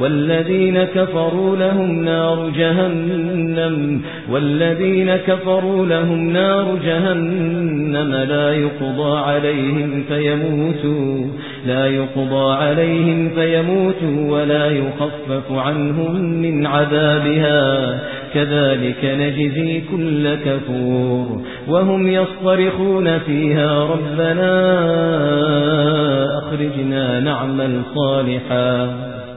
والذين كفروا لهم نار جهنم والذين كفروا لهم نار جهنم لا يقضى عليهم فيموتوا لا يقضى عليهم فيموتوا ولا يخفف عنهم من عذابها. كذلك نجزي كل كفور وهم يصطرخون فيها. ربنا أخرجنا نعمل صالحا.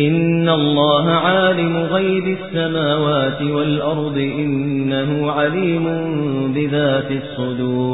إن الله عالم غيب السماوات والأرض إنه عليم بذات الصدور